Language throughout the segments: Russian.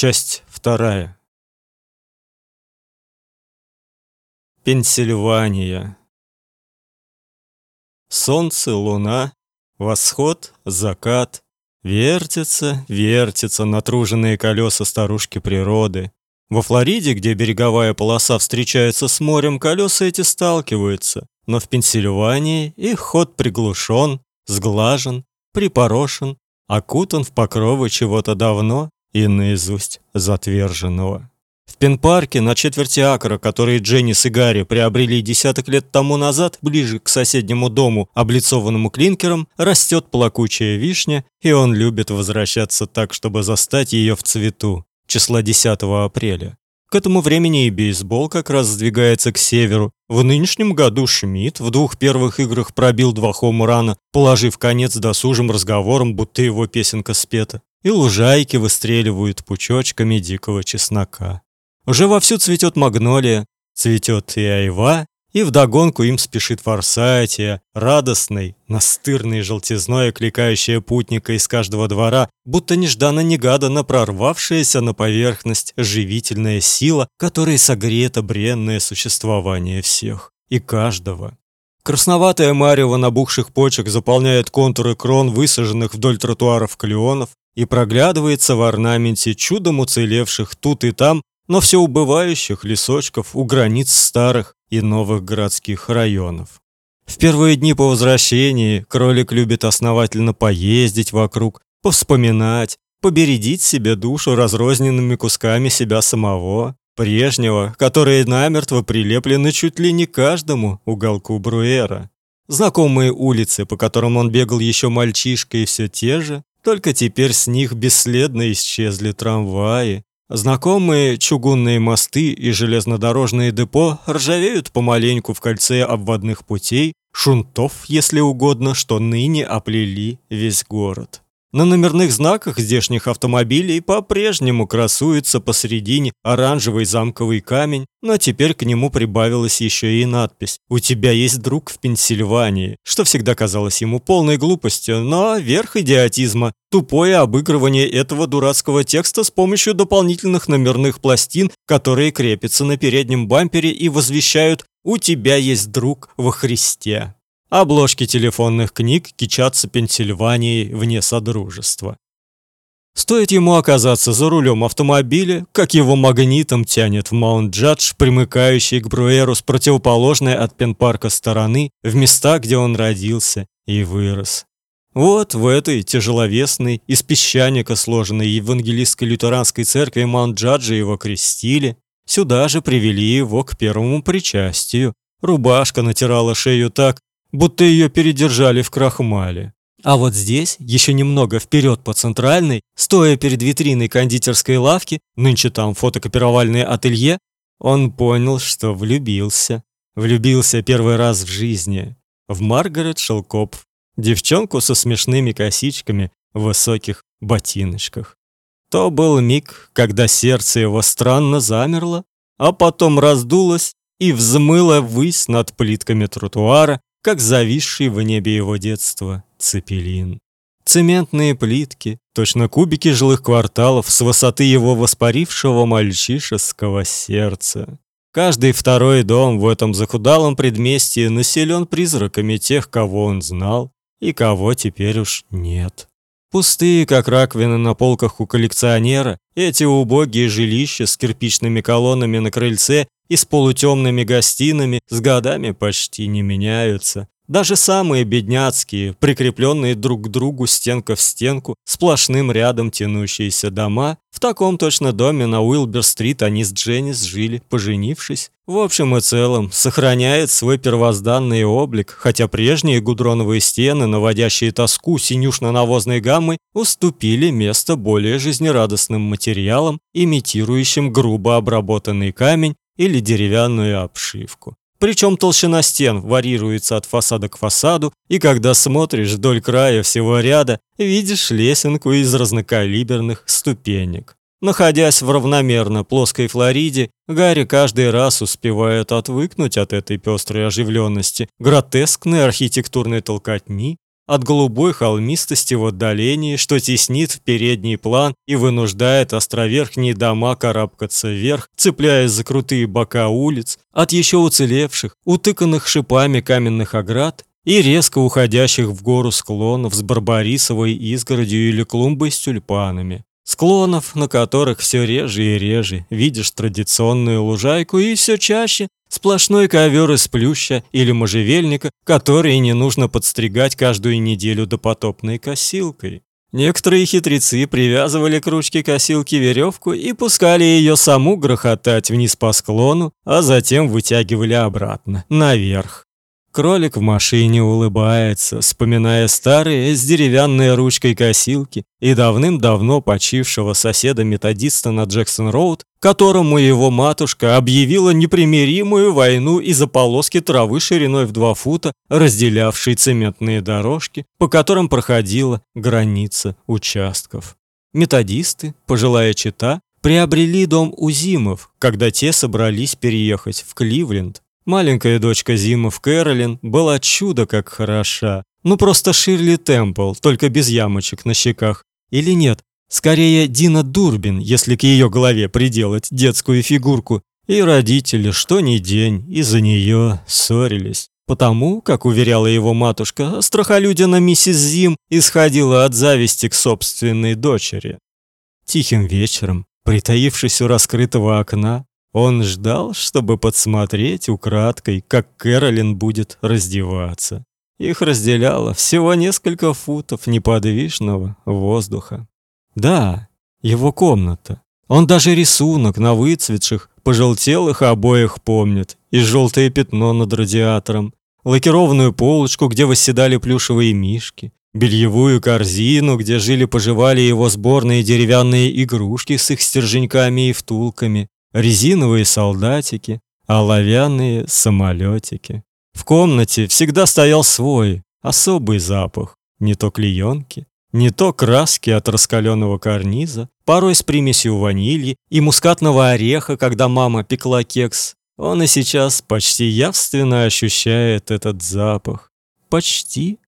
Часть вторая. Пенсильвания. Солнце, луна, восход, закат. Вертятся, вертятся натруженные колеса старушки природы. Во Флориде, где береговая полоса встречается с морем, колеса эти сталкиваются. Но в Пенсильвании их ход приглушен, сглажен, припорошен, окутан в покровы чего-то давно и наизусть затверженного. В Пенпарке на четверти акра, который Дженнис и Гарри приобрели десяток лет тому назад, ближе к соседнему дому, облицованному клинкером, растет плакучая вишня, и он любит возвращаться так, чтобы застать ее в цвету, числа 10 апреля. К этому времени и бейсбол как раз сдвигается к северу. В нынешнем году Шмидт в двух первых играх пробил два хоумрана, положив конец досужим разговорам, будто его песенка спета. И лужайки выстреливают пучочками дикого чеснока. Уже вовсю цветет магнолия, цветет и айва, и вдогонку им спешит форсайтия, радостный, настырный желтизной, окликающая путника из каждого двора, будто нежданно-негаданно прорвавшаяся на поверхность живительная сила, которой согрето бренное существование всех и каждого. Красноватое марево набухших почек заполняет контуры крон высаженных вдоль тротуаров клеонов и проглядывается в орнаменте чудом уцелевших тут и там но все убывающих лесочков у границ старых и новых городских районов. В первые дни по возвращении кролик любит основательно поездить вокруг, повспоминать, побередить себе душу разрозненными кусками себя самого, прежнего, которые намертво прилеплены чуть ли не каждому уголку Бруэра. Знакомые улицы, по которым он бегал еще мальчишкой, все те же, только теперь с них бесследно исчезли трамваи, Знакомые чугунные мосты и железнодорожные депо ржавеют помаленьку в кольце обводных путей, шунтов, если угодно, что ныне оплели весь город. На номерных знаках здешних автомобилей по-прежнему красуется посредине оранжевый замковый камень, но теперь к нему прибавилась еще и надпись «У тебя есть друг в Пенсильвании», что всегда казалось ему полной глупостью, но верх идиотизма – тупое обыгрывание этого дурацкого текста с помощью дополнительных номерных пластин, которые крепятся на переднем бампере и возвещают «У тебя есть друг во Христе». Обложки телефонных книг кичатся Пенсильванией вне содружества. Стоит ему оказаться за рулем автомобиля, как его магнитом тянет в Маунт-Джадж, примыкающий к Бруэру с противоположной от Пенпарка стороны, в места, где он родился и вырос. Вот в этой тяжеловесной, из песчаника сложенной евангелистской лютеранской церкви Маунт-Джаджа его крестили, сюда же привели его к первому причастию. Рубашка натирала шею так, будто ее передержали в крахмале. А вот здесь, еще немного вперед по центральной, стоя перед витриной кондитерской лавки, нынче там фотокопировальное ателье, он понял, что влюбился. Влюбился первый раз в жизни. В Маргарет Шелкоп, девчонку со смешными косичками в высоких ботиночках. То был миг, когда сердце его странно замерло, а потом раздулось и взмыло ввысь над плитками тротуара, как зависший в небе его детства цепелин. Цементные плитки, точно кубики жилых кварталов с высоты его воспарившего мальчишеского сердца. Каждый второй дом в этом захудалом предместье населен призраками тех, кого он знал и кого теперь уж нет. Пустые, как раковины на полках у коллекционера, эти убогие жилища с кирпичными колоннами на крыльце и с полутемными гостинами с годами почти не меняются. Даже самые бедняцкие, прикрепленные друг к другу стенка в стенку, сплошным рядом тянущиеся дома, в таком точно доме на Уилбер-стрит они с Дженнис жили, поженившись. В общем и целом, сохраняет свой первозданный облик, хотя прежние гудроновые стены, наводящие тоску синюшно-навозной гаммой, уступили место более жизнерадостным материалам, имитирующим грубо обработанный камень или деревянную обшивку. Причем толщина стен варьируется от фасада к фасаду, и когда смотришь вдоль края всего ряда, видишь лесенку из разнокалиберных ступенек. Находясь в равномерно плоской Флориде, Гарри каждый раз успевает отвыкнуть от этой пестрой оживленности, гротескной архитектурной толкотни, от голубой холмистости в отдалении, что теснит в передний план и вынуждает островерхние дома карабкаться вверх, цепляясь за крутые бока улиц, от еще уцелевших, утыканных шипами каменных оград и резко уходящих в гору склонов с барбарисовой изгородью или клумбой с тюльпанами. Склонов, на которых все реже и реже видишь традиционную лужайку и все чаще сплошной ковер из плюща или можжевельника, который не нужно подстригать каждую неделю допотопной косилкой. Некоторые хитрецы привязывали к ручке косилки веревку и пускали ее саму грохотать вниз по склону, а затем вытягивали обратно, наверх. Кролик в машине улыбается, вспоминая старые с деревянной ручкой косилки и давным-давно почившего соседа-методиста на Джексон-Роуд, которому его матушка объявила непримиримую войну из-за полоски травы шириной в два фута, разделявшей цементные дорожки, по которым проходила граница участков. Методисты, пожилая чита, приобрели дом у Зимов, когда те собрались переехать в Кливленд. Маленькая дочка Зимов Кэролин была чудо как хороша. Ну просто Ширли Темпл, только без ямочек на щеках. Или нет, скорее Дина Дурбин, если к ее голове приделать детскую фигурку. И родители, что ни день, из-за нее ссорились. Потому, как уверяла его матушка, страхолюдина миссис Зим исходила от зависти к собственной дочери. Тихим вечером, притаившись у раскрытого окна, он ждал, чтобы подсмотреть украдкой, как Кэролин будет раздеваться. Их разделяло всего несколько футов неподвижного воздуха. Да, его комната. Он даже рисунок на выцветших, пожелтелых обоях помнит, и желтое пятно над радиатором, лакированную полочку, где восседали плюшевые мишки, бельевую корзину, где жили-поживали его сборные деревянные игрушки с их стерженьками и втулками, резиновые солдатики, оловянные самолетики. В комнате всегда стоял свой, особый запах. Не то клеенки, не то краски от раскаленного карниза, порой с примесью ванильи и мускатного ореха, когда мама пекла кекс. Он и сейчас почти явственно ощущает этот запах. Почти,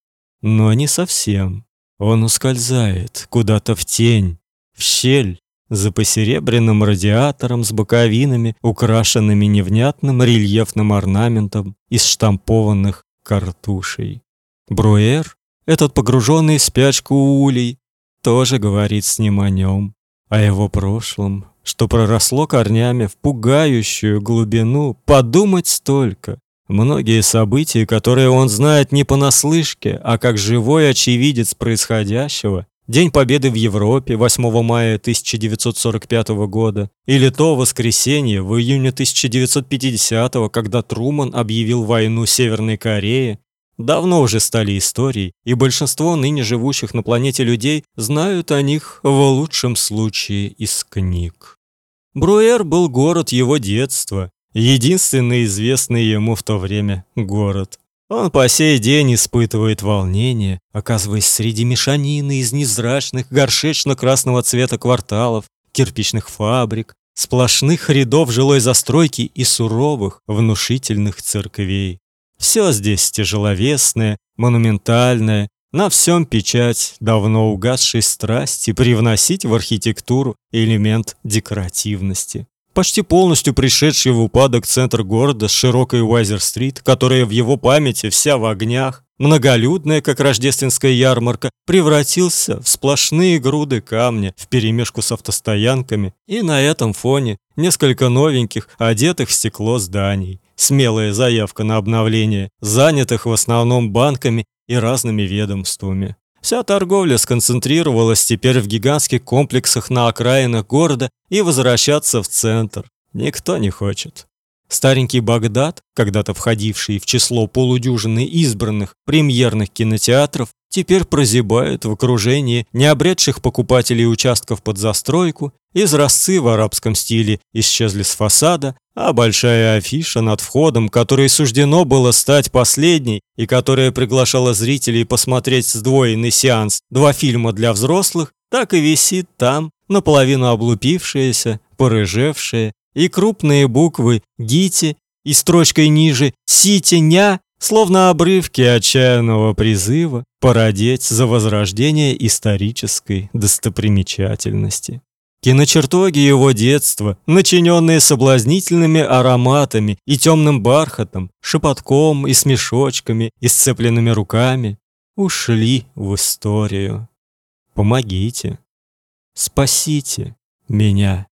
но не совсем. Он ускользает куда-то в тень, в щель, за посеребряным радиатором с боковинами, украшенными невнятным рельефным орнаментом из штампованных картушей. Бруэр, этот погруженный в спячку улей, тоже говорит с ним о нем, о его прошлом, что проросло корнями в пугающую глубину, подумать столько. Многие события, которые он знает не понаслышке, а как живой очевидец происходящего, День Победы в Европе 8 мая 1945 года или то воскресенье в июне 1950, когда Труман объявил войну Северной Корее, давно уже стали историей, и большинство ныне живущих на планете людей знают о них в лучшем случае из книг. Бруэр был город его детства, единственный известный ему в то время город. Он по сей день испытывает волнение, оказываясь среди мешанины из незрачных горшечно-красного цвета кварталов, кирпичных фабрик, сплошных рядов жилой застройки и суровых, внушительных церквей. Все здесь тяжеловесное, монументальное, на всем печать давно угасшей страсти привносить в архитектуру элемент декоративности почти полностью пришедший в упадок центр города с широкой Уайзер-стрит, которая в его памяти вся в огнях, многолюдная, как рождественская ярмарка, превратился в сплошные груды камня вперемешку с автостоянками, и на этом фоне несколько новеньких, одетых в стекло зданий. Смелая заявка на обновление, занятых в основном банками и разными ведомствами. Вся торговля сконцентрировалась теперь в гигантских комплексах на окраинах города и возвращаться в центр никто не хочет. Старенький Багдад, когда-то входивший в число полудюжины избранных премьерных кинотеатров, теперь прозябает в окружении необретших покупателей участков под застройку, изразцы в арабском стиле исчезли с фасада, а большая афиша над входом, которой суждено было стать последней и которая приглашала зрителей посмотреть сдвоенный сеанс два фильма для взрослых, так и висит там, наполовину облупившаяся, порыжевшая, и крупные буквы «Гити» и строчкой ниже «Ситеня» словно обрывки отчаянного призыва, породеть за возрождение исторической достопримечательности. Киночертоги его детства, начиненные соблазнительными ароматами и темным бархатом, шепотком и смешочками, и сцепленными руками, ушли в историю. Помогите. Спасите меня.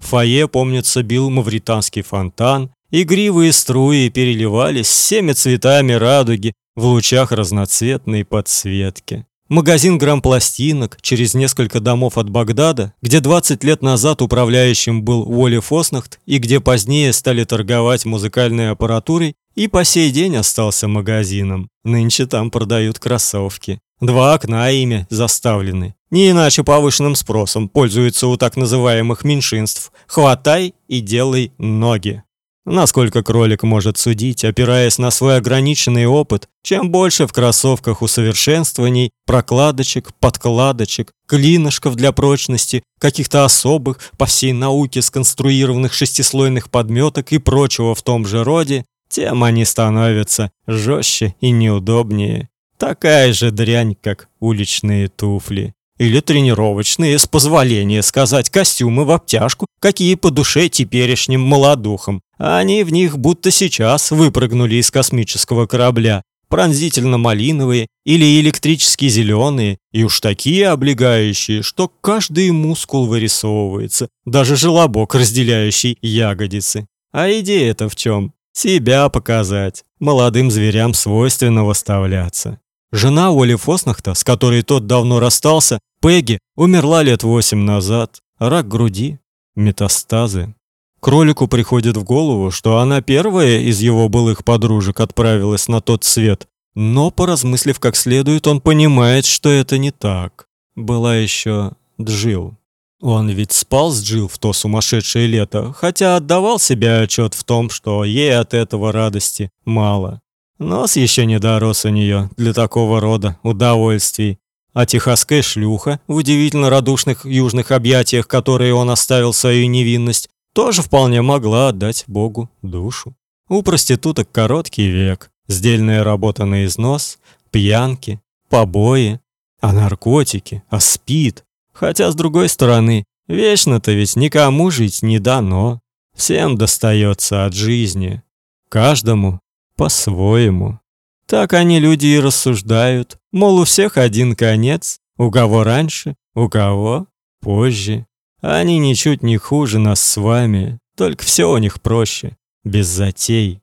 В фойе, помнится, бил мавританский фонтан, игривые струи переливались всеми цветами радуги в лучах разноцветной подсветки. Магазин грампластинок через несколько домов от Багдада, где 20 лет назад управляющим был Уолли Фоснахт и где позднее стали торговать музыкальной аппаратурой, и по сей день остался магазином. Нынче там продают кроссовки. Два окна ими заставлены. Не иначе повышенным спросом пользуются у так называемых меньшинств. Хватай и делай ноги. Насколько кролик может судить, опираясь на свой ограниченный опыт, чем больше в кроссовках усовершенствований, прокладочек, подкладочек, клинышков для прочности, каких-то особых по всей науке сконструированных шестислойных подметок и прочего в том же роде, тем они становятся жестче и неудобнее. Такая же дрянь, как уличные туфли. Или тренировочные, с позволения сказать, костюмы в обтяжку, какие по душе теперешним молодухам. Они в них будто сейчас выпрыгнули из космического корабля. Пронзительно-малиновые или электрически зеленые, и уж такие облегающие, что каждый мускул вырисовывается, даже желобок, разделяющий ягодицы. А идея-то в чем? Себя показать. Молодым зверям свойственно выставляться. Жена Оли Фоснахта, с которой тот давно расстался, Пегги, умерла лет восемь назад. Рак груди, метастазы. Кролику приходит в голову, что она первая из его былых подружек отправилась на тот свет, но, поразмыслив как следует, он понимает, что это не так. Была еще Джил. Он ведь спал с Джил в то сумасшедшее лето, хотя отдавал себе отчет в том, что ей от этого радости мало. Нос еще не дорос у нее для такого рода удовольствий. А техасская шлюха в удивительно радушных южных объятиях, которые он оставил свою невинность, тоже вполне могла отдать Богу душу. У проституток короткий век, сдельная работа на износ, пьянки, побои, а наркотики, а спид. Хотя, с другой стороны, вечно-то ведь никому жить не дано. Всем достается от жизни. Каждому по-своему. Так они люди и рассуждают, мол, у всех один конец, у кого раньше, у кого позже. Они ничуть не хуже нас с вами, только все у них проще, без затей.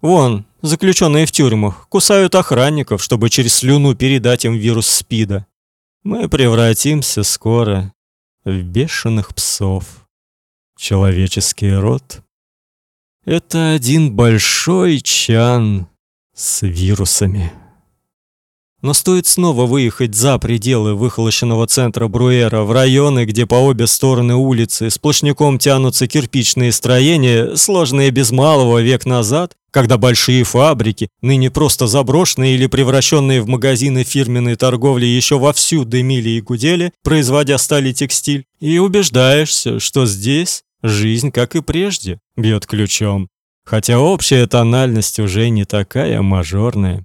Вон, заключенные в тюрьмах кусают охранников, чтобы через слюну передать им вирус СПИДа. Мы превратимся скоро в бешеных псов. Человеческий род это один большой чан с вирусами. Но стоит снова выехать за пределы выхолощенного центра Бруэра в районы, где по обе стороны улицы сплошняком тянутся кирпичные строения, сложные без малого век назад, когда большие фабрики, ныне просто заброшенные или превращенные в магазины фирменной торговли еще вовсю дымили и гудели, производя стали текстиль, и убеждаешься, что здесь Жизнь, как и прежде, бьет ключом, хотя общая тональность уже не такая мажорная.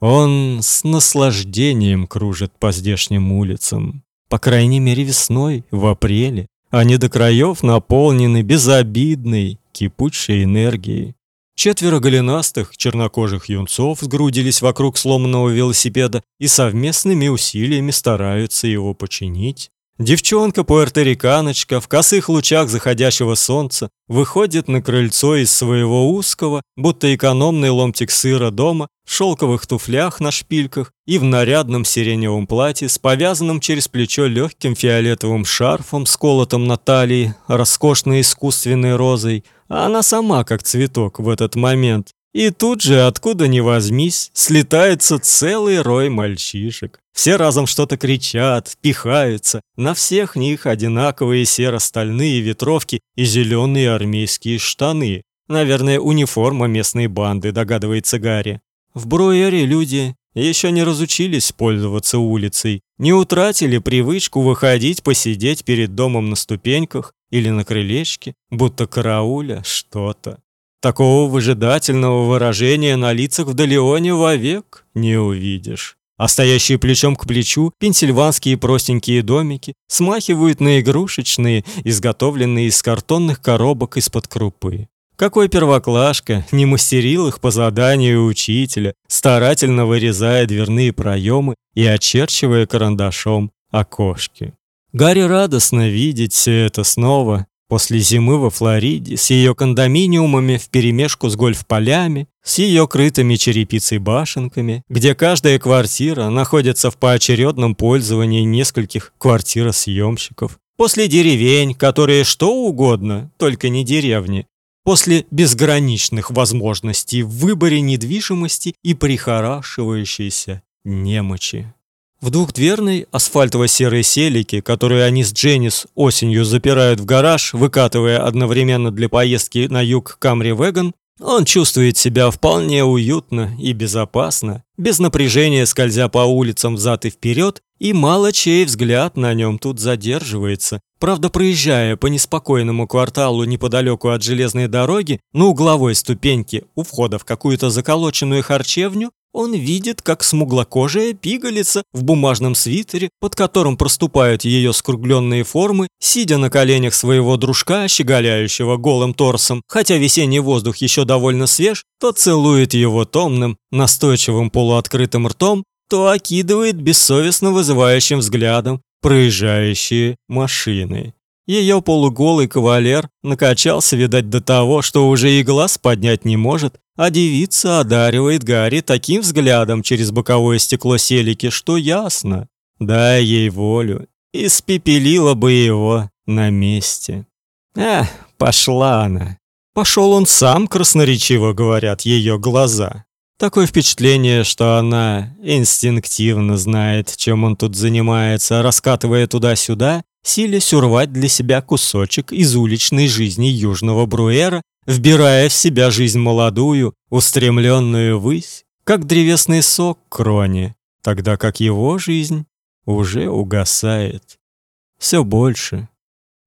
Он с наслаждением кружит по здешним улицам, по крайней мере весной, в апреле. Они до краев наполнены безобидной, кипучей энергией. Четверо голенастых, чернокожих юнцов сгрудились вокруг сломанного велосипеда и совместными усилиями стараются его починить. Девчонка-пуэрториканочка в косых лучах заходящего солнца выходит на крыльцо из своего узкого, будто экономный ломтик сыра дома, в шелковых туфлях на шпильках и в нарядном сиреневом платье с повязанным через плечо легким фиолетовым шарфом, сколотым на талии, роскошной искусственной розой, а она сама как цветок в этот момент. И тут же, откуда ни возьмись, слетается целый рой мальчишек. Все разом что-то кричат, пихаются. На всех них одинаковые серо-стальные ветровки и зеленые армейские штаны. Наверное, униформа местной банды, догадывается Гарри. В Бруэре люди еще не разучились пользоваться улицей, не утратили привычку выходить посидеть перед домом на ступеньках или на крылечке, будто карауля что-то. Такого выжидательного выражения на лицах в Далеоне вовек не увидишь. а стоящие плечом к плечу пенсильванские простенькие домики смахивают на игрушечные, изготовленные из картонных коробок из-под крупы. Какой первоклашка не мастерил их по заданию учителя, старательно вырезая дверные проемы и очерчивая карандашом окошки. Гарри радостно видеть все это снова, после зимы во Флориде, с ее кондоминиумами вперемешку с гольф-полями, с ее крытыми черепицей башенками, где каждая квартира находится в поочередном пользовании нескольких квартиросъемщиков, после деревень, которые что угодно, только не деревни, после безграничных возможностей в выборе недвижимости и прихорашивающейся немочи. В двухдверной асфальтово-серой селике, которую они с Дженнис осенью запирают в гараж, выкатывая одновременно для поездки на юг Камри Веган, он чувствует себя вполне уютно и безопасно, без напряжения скользя по улицам взад и вперед, и мало чей взгляд на нем тут задерживается. Правда, проезжая по неспокойному кварталу неподалеку от железной дороги, на угловой ступеньке у входа в какую-то заколоченную харчевню, он видит, как смуглокожая пигалица в бумажном свитере, под которым проступают ее скругленные формы, сидя на коленях своего дружка, щеголяющего голым торсом, хотя весенний воздух еще довольно свеж, то целует его томным, настойчивым полуоткрытым ртом, то окидывает бессовестно вызывающим взглядом проезжающие машины. Ее полуголый кавалер накачался, видать, до того, что уже и глаз поднять не может, а девица одаривает Гарри таким взглядом через боковое стекло селики, что ясно. Дай ей волю, испепелила бы его на месте. Эх, пошла она. Пошел он сам, красноречиво говорят ее глаза. Такое впечатление, что она инстинктивно знает, чем он тут занимается, раскатывая туда-сюда, силясь урвать для себя кусочек из уличной жизни южного Бруэра вбирая в себя жизнь молодую, устремленную ввысь, как древесный сок кроне, тогда как его жизнь уже угасает, все больше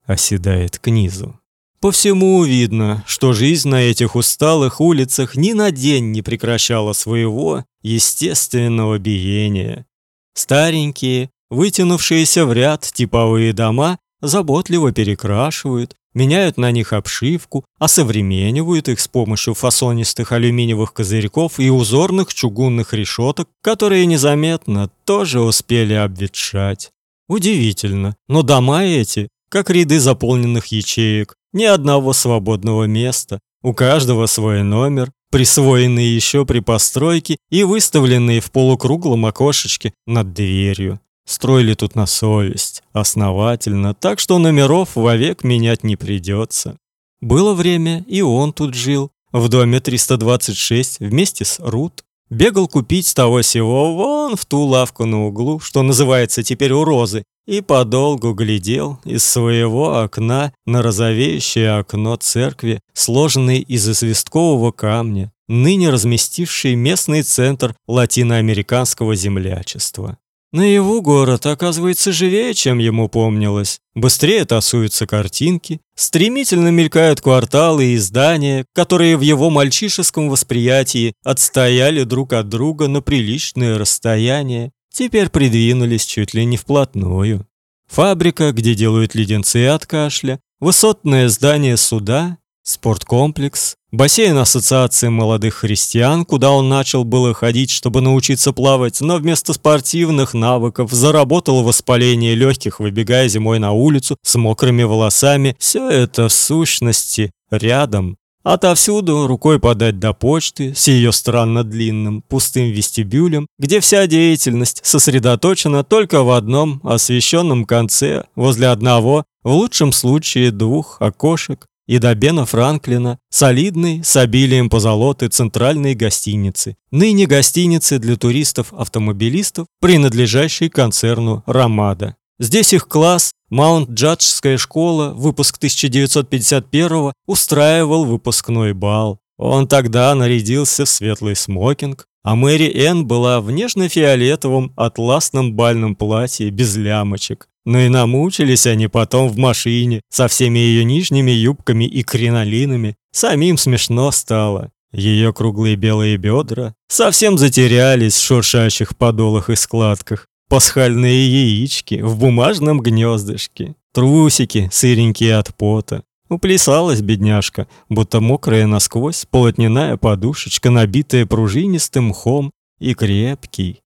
оседает к низу. По всему видно, что жизнь на этих усталых улицах ни на день не прекращала своего естественного биения. Старенькие, вытянувшиеся в ряд типовые дома заботливо перекрашивают, меняют на них обшивку, осовременивают их с помощью фасонистых алюминиевых козырьков и узорных чугунных решеток, которые незаметно тоже успели обветшать. Удивительно, но дома эти, как ряды заполненных ячеек, ни одного свободного места, у каждого свой номер, присвоенный еще при постройке и выставленный в полукруглом окошечке над дверью. Строили тут на совесть, основательно, так что номеров вовек менять не придется. Было время, и он тут жил, в доме 326 вместе с Рут. Бегал купить того сего вон в ту лавку на углу, что называется теперь у Розы, и подолгу глядел из своего окна на розовеющее окно церкви, сложенной из известкового камня, ныне разместивший местный центр латиноамериканского землячества. На его город, оказывается, живее, чем ему помнилось. Быстрее тасуются картинки, стремительно мелькают кварталы и здания, которые в его мальчишеском восприятии отстояли друг от друга на приличное расстояние, теперь придвинулись чуть ли не вплотную. Фабрика, где делают леденцы от кашля, высотное здание суда, спорткомплекс, бассейн Ассоциации молодых христиан, куда он начал было ходить, чтобы научиться плавать, но вместо спортивных навыков заработал воспаление легких, выбегая зимой на улицу с мокрыми волосами. Все это в сущности рядом. Отовсюду рукой подать до почты с ее странно длинным пустым вестибюлем, где вся деятельность сосредоточена только в одном освещенном конце, возле одного, в лучшем случае двух окошек, и до Бена Франклина, солидной, с обилием позолоты центральной гостиницы, ныне гостиницы для туристов-автомобилистов, принадлежащей концерну «Ромада». Здесь их класс, Маунт-Джаджская школа, выпуск 1951 устраивал выпускной бал. Он тогда нарядился в светлый смокинг, а Мэри Энн была в нежно-фиолетовом атласном бальном платье без лямочек. Но и намучились они потом в машине со всеми ее нижними юбками и кринолинами. Самим смешно стало. Ее круглые белые бедра совсем затерялись в шуршащих подолах и складках. Пасхальные яички в бумажном гнездышке, трусики сыренькие от пота. Уплясалась бедняжка, будто мокрая насквозь полотняная подушечка, набитая пружинистым мхом и крепкий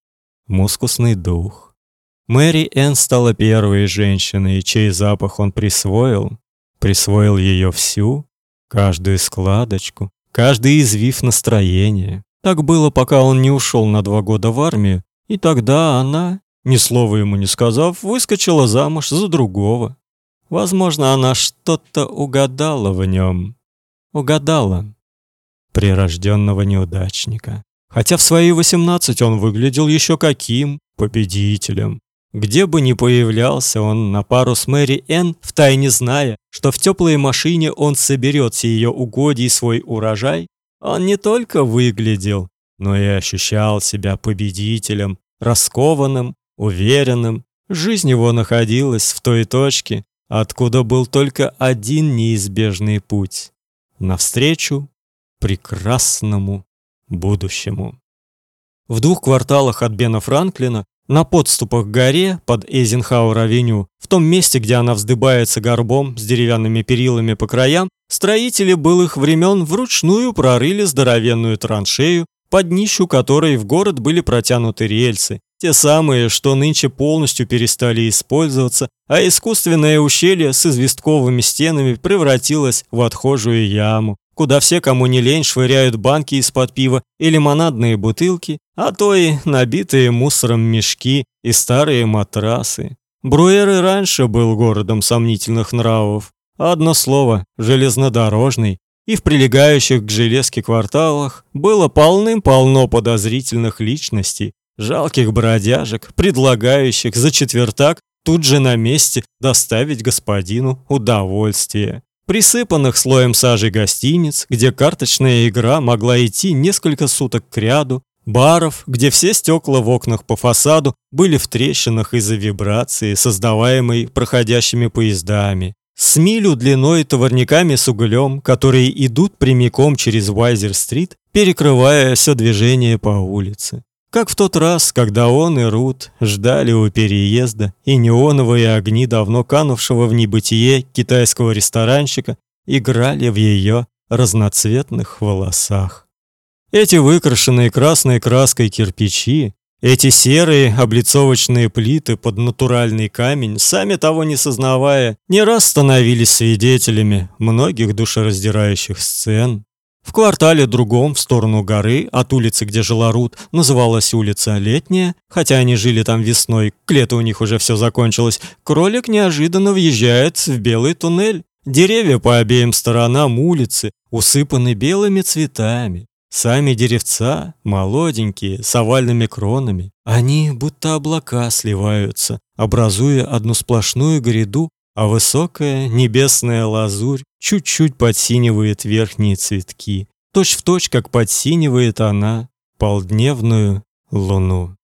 мускусный дух. Мэри Энн стала первой женщиной, чей запах он присвоил. Присвоил ее всю, каждую складочку, каждый извив настроения. Так было, пока он не ушел на два года в армию, и тогда она, ни слова ему не сказав, выскочила замуж за другого. Возможно, она что-то угадала в нем. Угадала. Прирожденного неудачника. Хотя в свои 18 он выглядел еще каким победителем. Где бы ни появлялся он на пару с Мэри Энн, втайне зная, что в теплой машине он соберет с ее угодий свой урожай, он не только выглядел, но и ощущал себя победителем, раскованным, уверенным. Жизнь его находилась в той точке, откуда был только один неизбежный путь навстречу прекрасному будущему. В двух кварталах от Бена Франклина на подступах к горе под Эйзенхауэр-авеню, в том месте, где она вздыбается горбом с деревянными перилами по краям, строители былых времен вручную прорыли здоровенную траншею, под днищу которой в город были протянуты рельсы, те самые, что нынче полностью перестали использоваться, а искусственное ущелье с известковыми стенами превратилось в отхожую яму, куда все, кому не лень, швыряют банки из-под пива и лимонадные бутылки, а то и набитые мусором мешки и старые матрасы. Бруэр и раньше был городом сомнительных нравов. Одно слово – железнодорожный, и в прилегающих к железке кварталах было полным-полно подозрительных личностей, жалких бродяжек, предлагающих за четвертак тут же на месте доставить господину удовольствие присыпанных слоем сажи гостиниц, где карточная игра могла идти несколько суток кряду, баров, где все стекла в окнах по фасаду были в трещинах из-за вибрации, создаваемой проходящими поездами, с милю длиной товарниками с углем, которые идут прямиком через Вайзер-стрит, перекрывая все движение по улице. Как в тот раз, когда он и Рут ждали у переезда, и неоновые огни давно канувшего в небытие китайского ресторанщика играли в ее разноцветных волосах. Эти выкрашенные красной краской кирпичи, эти серые облицовочные плиты под натуральный камень, сами того не сознавая, не раз становились свидетелями многих душераздирающих сцен, в квартале другом, в сторону горы, от улицы, где жила Рут, называлась улица Летняя, хотя они жили там весной, к лету у них уже все закончилось, кролик неожиданно въезжает в белый туннель. Деревья по обеим сторонам улицы усыпаны белыми цветами. Сами деревца, молоденькие, с овальными кронами, они будто облака сливаются, образуя одну сплошную гряду а высокая небесная лазурь чуть-чуть подсинивает верхние цветки, точь в точь, как подсинивает она полдневную луну.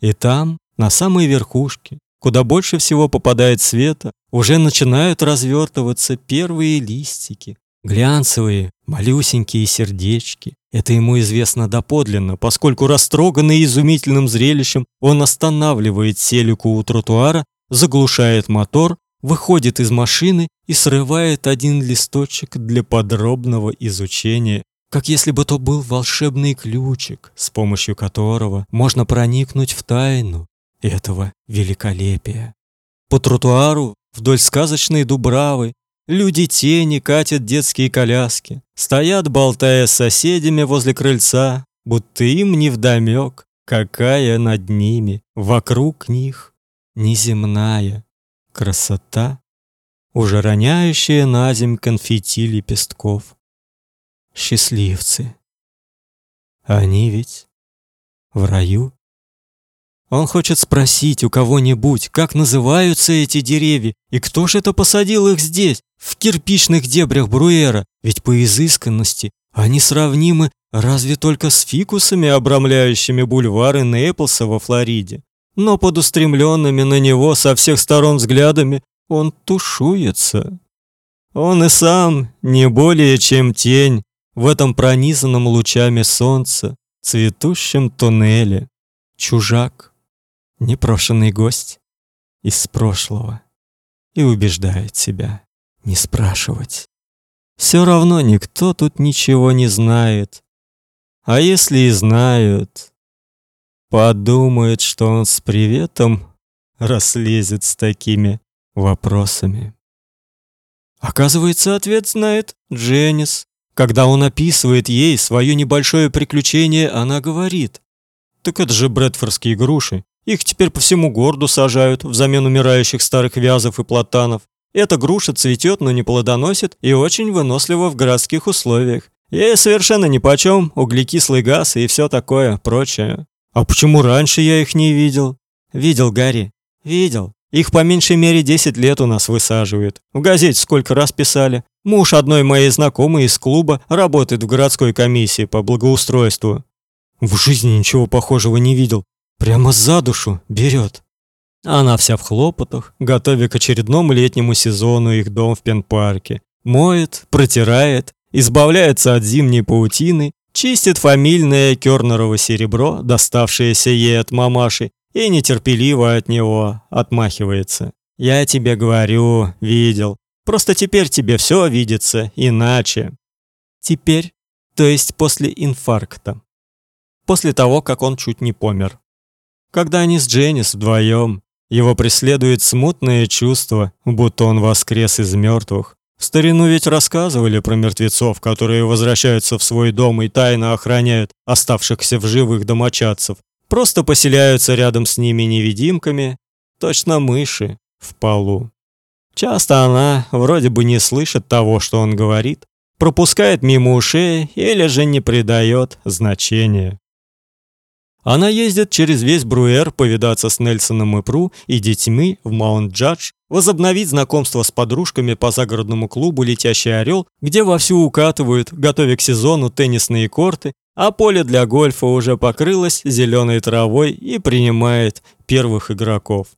И там, на самой верхушке, куда больше всего попадает света, уже начинают развертываться первые листики, глянцевые, малюсенькие сердечки. Это ему известно доподлинно, поскольку растроганный изумительным зрелищем, он останавливает селику у тротуара, заглушает мотор выходит из машины и срывает один листочек для подробного изучения, как если бы то был волшебный ключик, с помощью которого можно проникнуть в тайну этого великолепия. По тротуару вдоль сказочной дубравы люди тени катят детские коляски, стоят, болтая с соседями возле крыльца, будто им не невдомек, какая над ними, вокруг них неземная Красота, уже роняющая на земь конфетти лепестков. Счастливцы. Они ведь в раю. Он хочет спросить у кого-нибудь, как называются эти деревья, и кто же это посадил их здесь, в кирпичных дебрях Бруэра, ведь по изысканности они сравнимы разве только с фикусами, обрамляющими бульвары Нейплса во Флориде но под устремленными на него со всех сторон взглядами он тушуется. Он и сам не более чем тень, в этом пронизанном лучами солнца цветущем туннеле. Чужак, непрошенный гость из прошлого и убеждает себя не спрашивать. Все равно никто тут ничего не знает. А если и знают, подумают, что он с приветом раслезет с такими вопросами. Оказывается, ответ знает Дженнис. Когда он описывает ей свое небольшое приключение, она говорит: "Так это же брэдфордские груши. Их теперь по всему городу сажают взамен умирающих старых вязов и платанов. Эта груша цветет, но не плодоносит и очень вынослива в городских условиях. Ей совершенно нипочем углекислый газ и все такое прочее. А почему раньше я их не видел? Видел, Гарри. Видел. Их по меньшей мере 10 лет у нас высаживают. В газете сколько раз писали. Муж одной моей знакомой из клуба работает в городской комиссии по благоустройству. В жизни ничего похожего не видел. Прямо за душу берет. Она вся в хлопотах, готовя к очередному летнему сезону их дом в Пенпарке. Моет, протирает, избавляется от зимней паутины, чистит фамильное Кёрнерово серебро, доставшееся ей от мамаши, и нетерпеливо от него отмахивается. «Я тебе говорю, видел. Просто теперь тебе все видится иначе». Теперь, то есть после инфаркта. После того, как он чуть не помер. Когда они с Дженнис вдвоем его преследует смутное чувство, будто он воскрес из мертвых. В старину ведь рассказывали про мертвецов, которые возвращаются в свой дом и тайно охраняют оставшихся в живых домочадцев. Просто поселяются рядом с ними невидимками, точно мыши в полу. Часто она вроде бы не слышит того, что он говорит, пропускает мимо ушей или же не придает значения. Она ездит через весь Бруэр повидаться с Нельсоном и Пру и детьми в Маунт-Джадж, возобновить знакомство с подружками по загородному клубу «Летящий орел», где вовсю укатывают, готовя к сезону теннисные корты, а поле для гольфа уже покрылось зеленой травой и принимает первых игроков.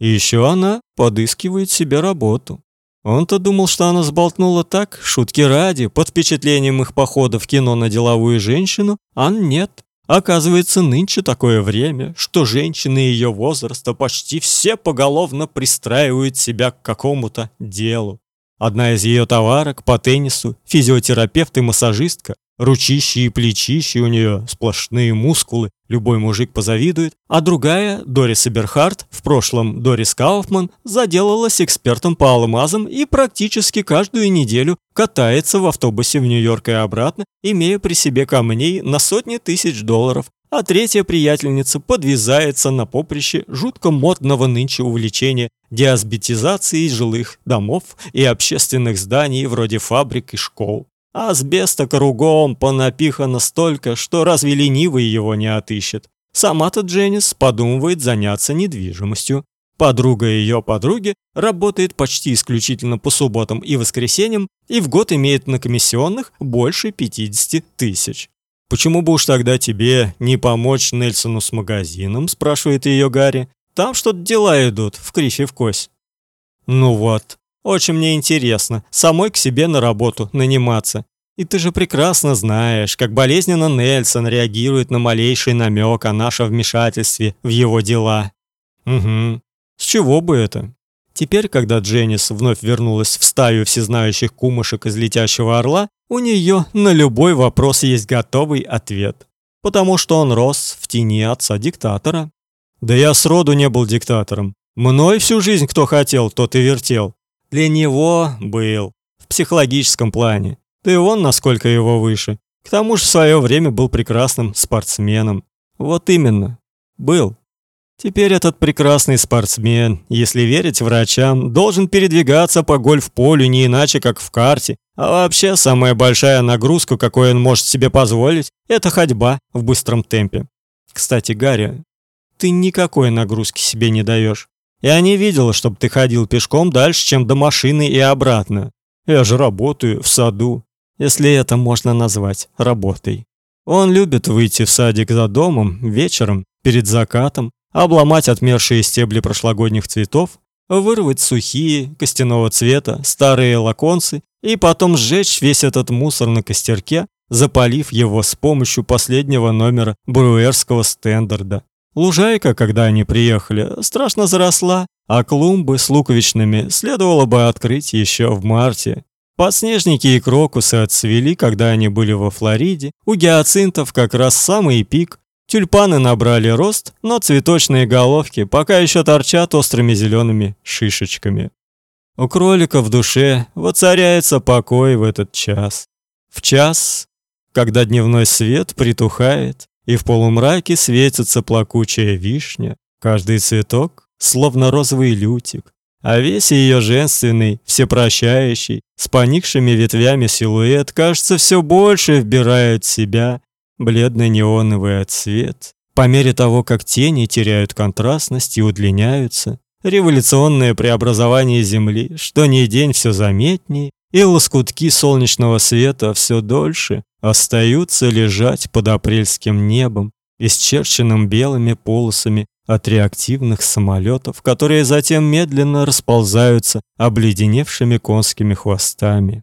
И еще она подыскивает себе работу. Он-то думал, что она сболтнула так, шутки ради, под впечатлением их похода в кино на деловую женщину, а нет. Оказывается, нынче такое время, что женщины ее возраста почти все поголовно пристраивают себя к какому-то делу. Одна из ее товарок по теннису, физиотерапевт и массажистка, Ручищи и плечищи у нее сплошные мускулы, любой мужик позавидует. А другая, Дорис Эберхард, в прошлом Дорис Кауфман, заделалась экспертом по алмазам и практически каждую неделю катается в автобусе в Нью-Йорк и обратно, имея при себе камней на сотни тысяч долларов. А третья приятельница подвязается на поприще жутко модного нынче увлечения диасбетизацией жилых домов и общественных зданий вроде фабрик и школ. Асбеста кругом понапихано столько, что разве ленивый его не отыщет. Сама-то Дженнис подумывает заняться недвижимостью. Подруга ее подруги работает почти исключительно по субботам и воскресеньям и в год имеет на комиссионных больше 50 тысяч. «Почему бы уж тогда тебе не помочь Нельсону с магазином?» – спрашивает ее Гарри. «Там что-то дела идут, в крифе в кость». «Ну вот, очень мне интересно самой к себе на работу наниматься. И ты же прекрасно знаешь, как болезненно Нельсон реагирует на малейший намек о нашем вмешательстве в его дела. Угу. С чего бы это? Теперь, когда Дженнис вновь вернулась в стаю всезнающих кумушек из летящего орла, у нее на любой вопрос есть готовый ответ. Потому что он рос в тени отца диктатора. Да я сроду не был диктатором. Мной всю жизнь кто хотел, тот и вертел. Для него был. В психологическом плане. Ты вон насколько его выше. К тому же в свое время был прекрасным спортсменом. Вот именно. Был. Теперь этот прекрасный спортсмен, если верить врачам, должен передвигаться по гольф-полю не иначе, как в карте. А вообще, самая большая нагрузка, какую он может себе позволить, это ходьба в быстром темпе. Кстати, Гарри, ты никакой нагрузки себе не даешь. Я не видела, чтобы ты ходил пешком дальше, чем до машины и обратно. Я же работаю в саду, если это можно назвать работой. Он любит выйти в садик за домом вечером, перед закатом, обломать отмершие стебли прошлогодних цветов, вырвать сухие, костяного цвета, старые лаконцы и потом сжечь весь этот мусор на костерке, запалив его с помощью последнего номера бруэрского стендарда. Лужайка, когда они приехали, страшно заросла, а клумбы с луковичными следовало бы открыть еще в марте. Подснежники и крокусы отцвели, когда они были во Флориде. У гиацинтов как раз самый пик. Тюльпаны набрали рост, но цветочные головки пока еще торчат острыми зелеными шишечками. У кролика в душе воцаряется покой в этот час. В час, когда дневной свет притухает, и в полумраке светится плакучая вишня, каждый цветок словно розовый лютик, а весь ее женственный, всепрощающий, с поникшими ветвями силуэт, кажется, все больше вбирает в себя бледный неоновый отсвет. По мере того, как тени теряют контрастность и удлиняются, революционное преобразование Земли, что ни день все заметнее, и лоскутки солнечного света все дольше остаются лежать под апрельским небом, исчерченным белыми полосами от реактивных самолетов, которые затем медленно расползаются обледеневшими конскими хвостами.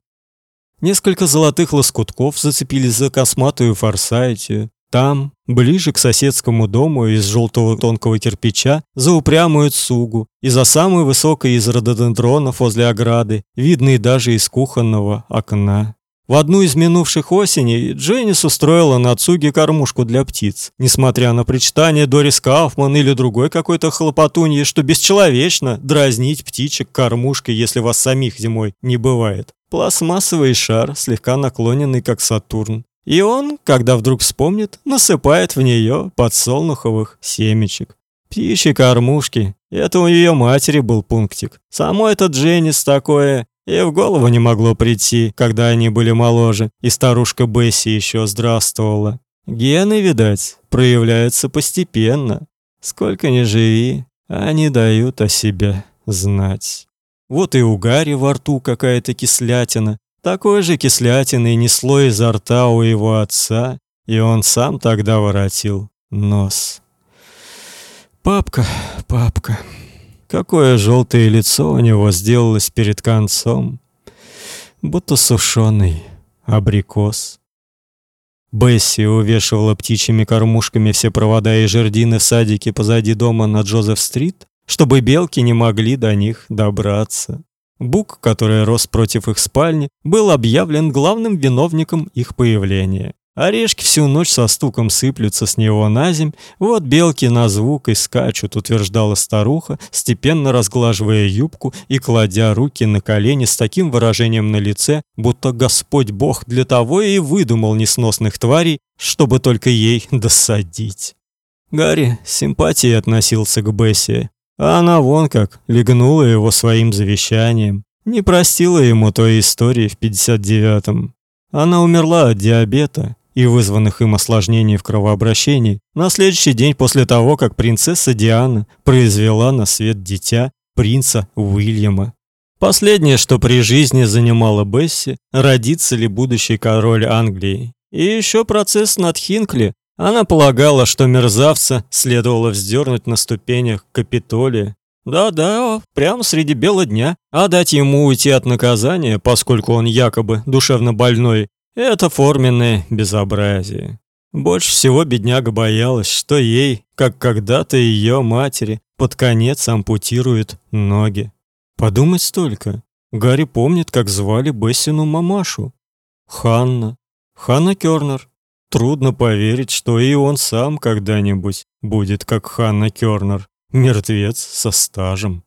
Несколько золотых лоскутков зацепились за косматую форсайтию. Там, ближе к соседскому дому из желтого тонкого кирпича, за упрямую цугу и за самой высокой из рододендронов возле ограды, видный даже из кухонного окна. В одну из минувших осеней Дженнис устроила на Цуге кормушку для птиц. Несмотря на причитание Дорис Кауфман или другой какой-то хлопотуньи, что бесчеловечно дразнить птичек кормушкой, если вас самих зимой не бывает. Пластмассовый шар, слегка наклоненный, как Сатурн. И он, когда вдруг вспомнит, насыпает в нее подсолнуховых семечек. Птичьи кормушки. Это у ее матери был пунктик. Самой этот Дженнис такое и в голову не могло прийти, когда они были моложе, и старушка Бесси еще здравствовала. Гены, видать, проявляются постепенно. Сколько ни живи, они дают о себе знать. Вот и у Гарри во рту какая-то кислятина. Такой же кислятины несло изо рта у его отца, и он сам тогда воротил нос. «Папка, папка...» Какое желтое лицо у него сделалось перед концом, будто сушеный абрикос. Бесси увешивала птичьими кормушками все провода и жердины в садике позади дома на Джозеф-стрит, чтобы белки не могли до них добраться. Бук, который рос против их спальни, был объявлен главным виновником их появления. Орешки всю ночь со стуком сыплются с него на земь, вот белки на звук и скачут, утверждала старуха, степенно разглаживая юбку и кладя руки на колени с таким выражением на лице, будто Господь Бог для того и выдумал несносных тварей, чтобы только ей досадить. Гарри симпатией относился к Бесси, а она вон как легнула его своим завещанием, не простила ему той истории в 59-м. Она умерла от диабета и вызванных им осложнений в кровообращении на следующий день после того, как принцесса Диана произвела на свет дитя принца Уильяма. Последнее, что при жизни занимало Бесси, родится ли будущий король Англии. И еще процесс над Хинкли. Она полагала, что мерзавца следовало вздернуть на ступенях Капитолия. Да-да, прямо среди бела дня, а дать ему уйти от наказания, поскольку он якобы душевно больной, это форменное безобразие. Больше всего бедняга боялась, что ей, как когда-то ее матери, под конец ампутируют ноги. Подумать только. Гарри помнит, как звали Бессину мамашу. Ханна. Ханна Кёрнер. Трудно поверить, что и он сам когда-нибудь будет как Ханна Кёрнер, мертвец со стажем.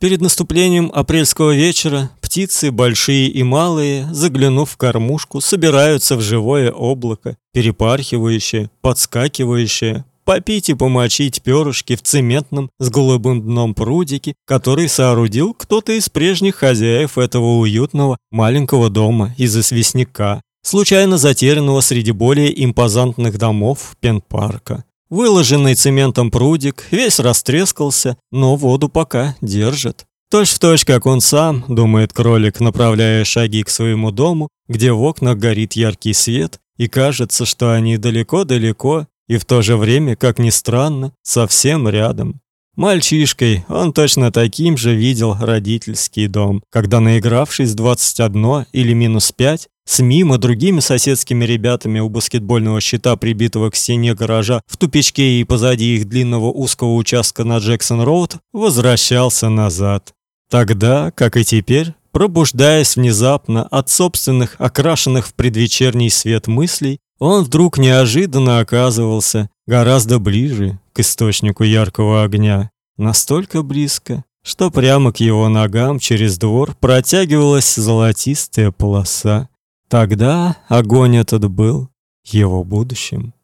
Перед наступлением апрельского вечера птицы, большие и малые, заглянув в кормушку, собираются в живое облако, перепархивающее, подскакивающее, попить и помочить перышки в цементном с голубым дном прудике, который соорудил кто-то из прежних хозяев этого уютного маленького дома из известняка, случайно затерянного среди более импозантных домов Пенпарка. Выложенный цементом прудик весь растрескался, но воду пока держит. Точь в точь, как он сам, думает кролик, направляя шаги к своему дому, где в окнах горит яркий свет, и кажется, что они далеко-далеко, и в то же время, как ни странно, совсем рядом. Мальчишкой он точно таким же видел родительский дом, когда наигравшись 21 или минус 5, с мимо другими соседскими ребятами у баскетбольного щита, прибитого к стене гаража, в тупичке и позади их длинного узкого участка на Джексон-роуд, возвращался назад. Тогда, как и теперь, пробуждаясь внезапно от собственных, окрашенных в предвечерний свет мыслей, он вдруг неожиданно оказывался гораздо ближе к источнику яркого огня, настолько близко, что прямо к его ногам через двор протягивалась золотистая полоса. Тогда огонь этот был его будущим.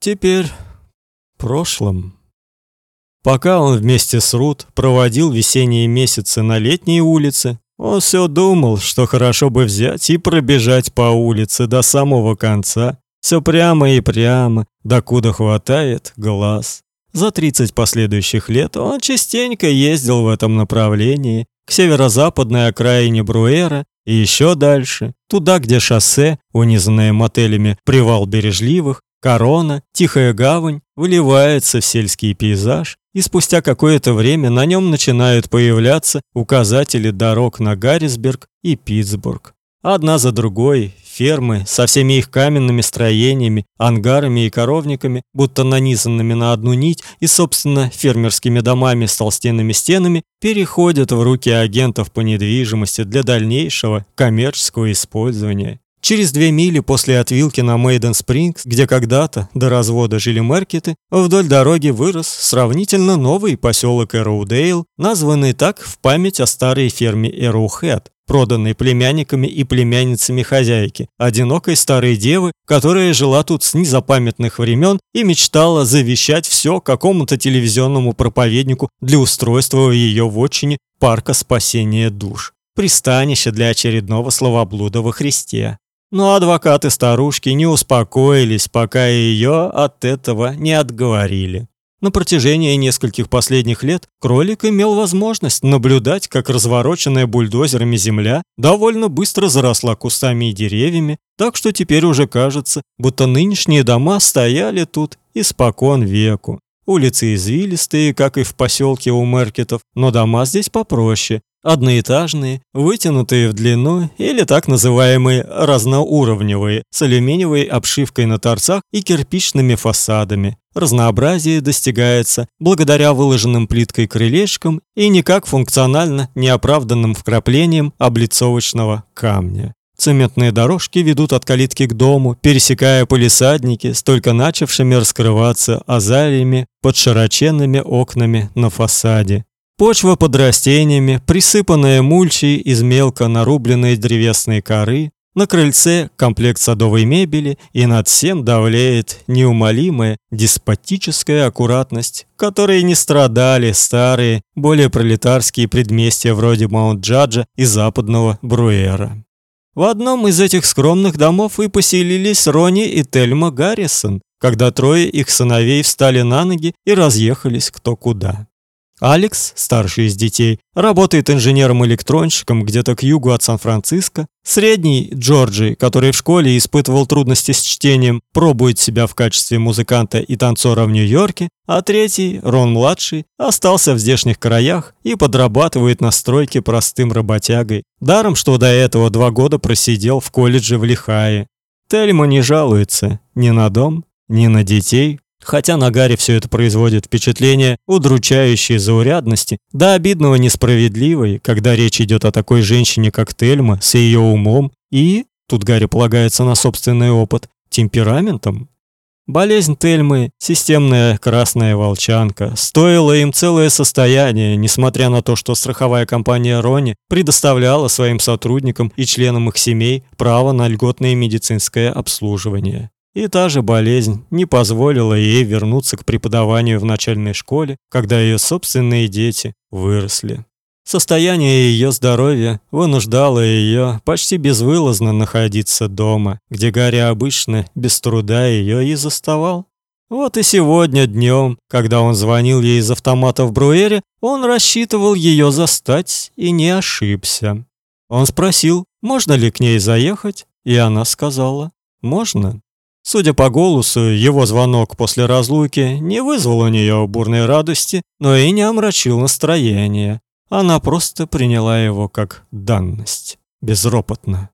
Теперь прошлым. Пока он вместе с Рут проводил весенние месяцы на летней улице, он все думал, что хорошо бы взять и пробежать по улице до самого конца, все прямо и прямо, докуда хватает глаз. За 30 последующих лет он частенько ездил в этом направлении, к северо-западной окраине Бруэра и еще дальше, туда, где шоссе, унизанное мотелями «Привал бережливых», «Корона», «Тихая гавань» выливается в сельский пейзаж, и спустя какое-то время на нем начинают появляться указатели дорог на Гаррисберг и Питтсбург. Одна за другой фермы со всеми их каменными строениями, ангарами и коровниками, будто нанизанными на одну нить, и, собственно, фермерскими домами с толстенными стенами, переходят в руки агентов по недвижимости для дальнейшего коммерческого использования. Через две мили после отвилки на Мейден Спрингс, где когда-то до развода жили маркеты, вдоль дороги вырос сравнительно новый поселок Эроудейл, названный так в память о старой ферме Эроухэт, проданной племянниками и племянницами хозяйки, одинокой старой девы, которая жила тут с незапамятных времен и мечтала завещать все какому-то телевизионному проповеднику для устройства в ее вотчине парка спасения душ, пристанище для очередного словоблуда во Христе. Но адвокаты старушки не успокоились, пока ее от этого не отговорили. На протяжении нескольких последних лет кролик имел возможность наблюдать, как развороченная бульдозерами земля довольно быстро заросла кустами и деревьями, так что теперь уже кажется, будто нынешние дома стояли тут испокон веку. Улицы извилистые, как и в поселке у Меркетов, но дома здесь попроще, одноэтажные, вытянутые в длину или так называемые разноуровневые, с алюминиевой обшивкой на торцах и кирпичными фасадами. Разнообразие достигается благодаря выложенным плиткой крылечкам и никак функционально неоправданным вкраплением облицовочного камня. Цементные дорожки ведут от калитки к дому, пересекая полисадники, столько начавшими раскрываться азалиями под широченными окнами на фасаде. Почва под растениями, присыпанная мульчей из мелко нарубленной древесной коры, на крыльце комплект садовой мебели, и над всем давлеет неумолимая деспотическая аккуратность, которой не страдали старые, более пролетарские предместья вроде Маунт-Джаджа и западного Бруэра. В одном из этих скромных домов и поселились Рони и Тельма Гаррисон, когда трое их сыновей встали на ноги и разъехались кто куда. Алекс, старший из детей, работает инженером-электронщиком где-то к югу от Сан-Франциско. Средний, Джорджи, который в школе испытывал трудности с чтением, пробует себя в качестве музыканта и танцора в Нью-Йорке. А третий, Рон-младший, остался в здешних краях и подрабатывает на стройке простым работягой. Даром, что до этого два года просидел в колледже в Лихае. Тельма не жалуется ни на дом, ни на детей, Хотя на Гарри все это производит впечатление удручающей заурядности, да обидного несправедливой, когда речь идет о такой женщине, как Тельма, с ее умом и, тут Гарри полагается на собственный опыт, темпераментом. Болезнь Тельмы, системная красная волчанка, стоила им целое состояние, несмотря на то, что страховая компания Рони предоставляла своим сотрудникам и членам их семей право на льготное медицинское обслуживание. И та же болезнь не позволила ей вернуться к преподаванию в начальной школе, когда ее собственные дети выросли. Состояние ее здоровья вынуждало ее почти безвылазно находиться дома, где Гарри обычно без труда ее и заставал. Вот и сегодня днем, когда он звонил ей из автомата в Бруэре, он рассчитывал ее застать и не ошибся. Он спросил, можно ли к ней заехать, и она сказала «можно». Судя по голосу, его звонок после разлуки не вызвал у нее бурной радости, но и не омрачил настроение. Она просто приняла его как данность, безропотно.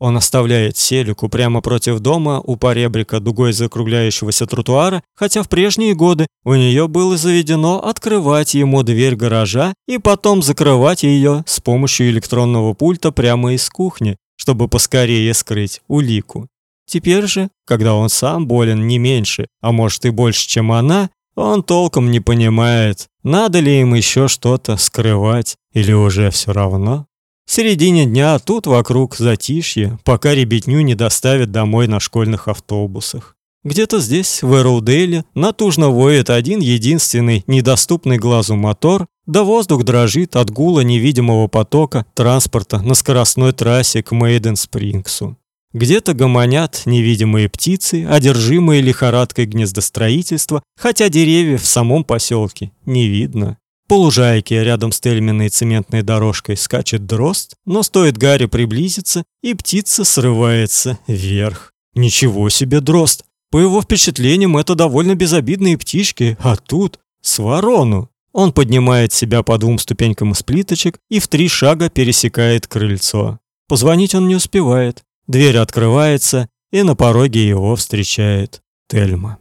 Он оставляет селику прямо против дома у поребрика дугой закругляющегося тротуара, хотя в прежние годы у нее было заведено открывать ему дверь гаража и потом закрывать ее с помощью электронного пульта прямо из кухни, чтобы поскорее скрыть улику. Теперь же, когда он сам болен не меньше, а может и больше, чем она, он толком не понимает, надо ли им еще что-то скрывать или уже все равно. В середине дня тут вокруг затишье, пока ребятню не доставят домой на школьных автобусах. Где-то здесь, в Эроудейле, натужно воет один единственный недоступный глазу мотор, да воздух дрожит от гула невидимого потока транспорта на скоростной трассе к Мейден-Спрингсу. Где-то гомонят невидимые птицы, одержимые лихорадкой гнездостроительства, хотя деревьев в самом поселке не видно. По лужайке рядом с тельменной цементной дорожкой скачет дрозд, но стоит Гарри приблизиться, и птица срывается вверх. Ничего себе дрозд! По его впечатлениям, это довольно безобидные птички, а тут с ворону. Он поднимает себя по двум ступенькам из плиточек и в три шага пересекает крыльцо. Позвонить он не успевает. Дверь открывается, и на пороге его встречает Тельма.